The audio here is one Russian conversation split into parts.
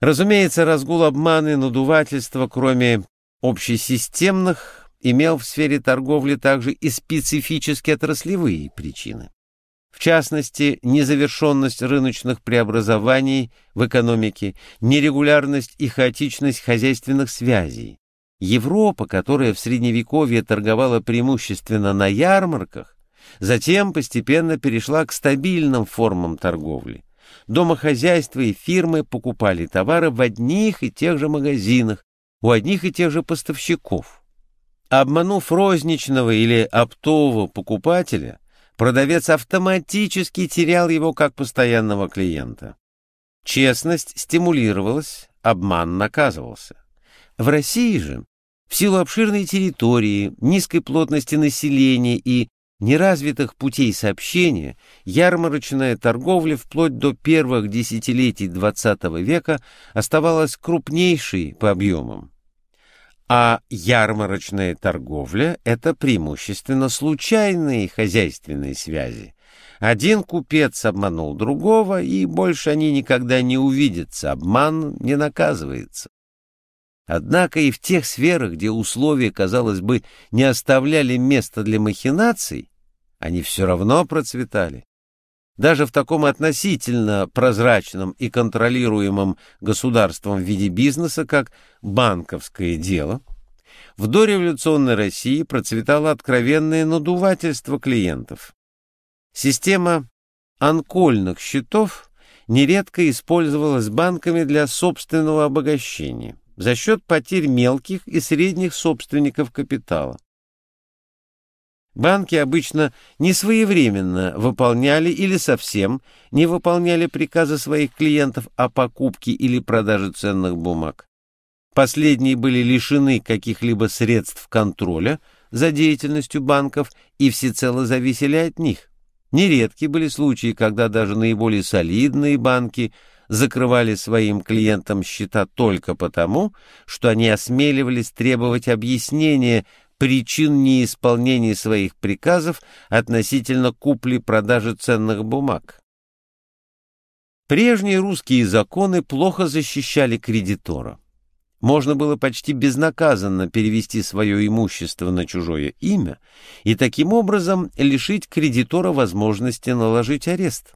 Разумеется, разгул обмана и надувательства, кроме общесистемных, имел в сфере торговли также и специфические отраслевые причины. В частности, незавершенность рыночных преобразований в экономике, нерегулярность и хаотичность хозяйственных связей. Европа, которая в Средневековье торговала преимущественно на ярмарках, затем постепенно перешла к стабильным формам торговли. Домохозяйства и фирмы покупали товары в одних и тех же магазинах, у одних и тех же поставщиков. Обманув розничного или оптового покупателя, продавец автоматически терял его как постоянного клиента. Честность стимулировалась, обман наказывался. В России же, в силу обширной территории, низкой плотности населения и неразвитых путей сообщения, ярмарочная торговля вплоть до первых десятилетий XX века оставалась крупнейшей по объемам. А ярмарочная торговля — это преимущественно случайные хозяйственные связи. Один купец обманул другого, и больше они никогда не увидятся, обман не наказывается. Однако и в тех сферах, где условия, казалось бы, не оставляли места для махинаций, они все равно процветали. Даже в таком относительно прозрачном и контролируемом государством виде бизнеса, как банковское дело, в дореволюционной России процветало откровенное надувательство клиентов. Система анкольных счетов нередко использовалась банками для собственного обогащения за счет потерь мелких и средних собственников капитала. Банки обычно не своевременно выполняли или совсем не выполняли приказы своих клиентов о покупке или продаже ценных бумаг. Последние были лишены каких-либо средств контроля за деятельностью банков и всецело зависели от них. Нередки были случаи, когда даже наиболее солидные банки закрывали своим клиентам счета только потому, что они осмеливались требовать объяснения причин неисполнения своих приказов относительно купли-продажи ценных бумаг. Прежние русские законы плохо защищали кредитора. Можно было почти безнаказанно перевести свое имущество на чужое имя и таким образом лишить кредитора возможности наложить арест.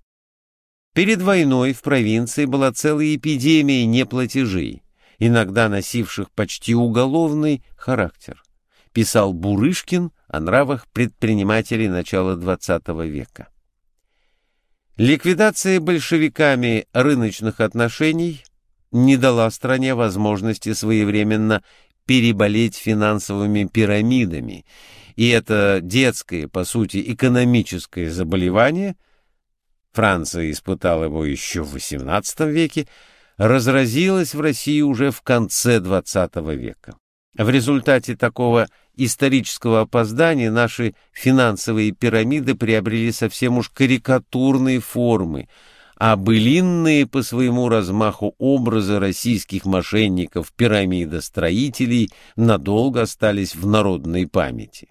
Перед войной в провинции была целая эпидемия неплатежей, иногда носивших почти уголовный характер писал Бурышкин о нравах предпринимателей начала XX века. Ликвидация большевиками рыночных отношений не дала стране возможности своевременно переболеть финансовыми пирамидами, и это детское, по сути, экономическое заболевание, Франция испытала его еще в XVIII веке, разразилось в России уже в конце XX века. В результате такого исторического опоздания наши финансовые пирамиды приобрели совсем уж карикатурные формы, а былинные по своему размаху образы российских мошенников-пирамидостроителей надолго остались в народной памяти.